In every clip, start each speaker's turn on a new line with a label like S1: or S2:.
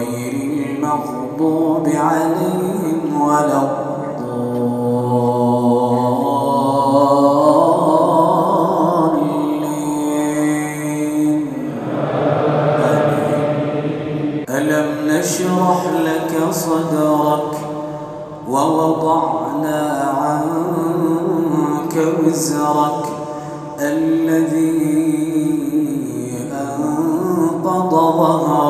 S1: غير المغضوب عليهم ولا الضالين. ألم نشرح لك صدرك ووضعنا عنك وزرك الذي أنقض ظهرك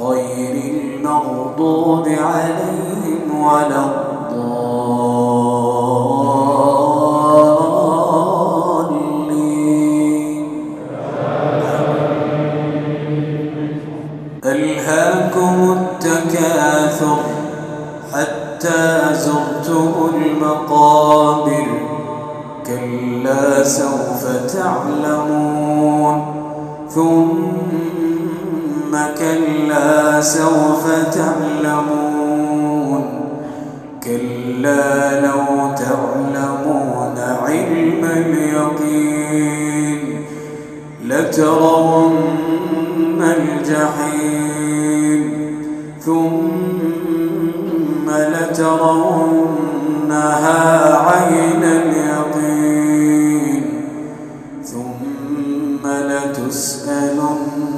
S1: غير المغضوب عليهم ولا الضالين. ألهاكم التكاثر حتى زرتم المقابر كلا سوف تعلمون. ثم كلا سوف تعلمون. كلا لو تعلمون علم اليقين لترون الجحيم. ثم لترونها عين اليقين. ثم لتسألن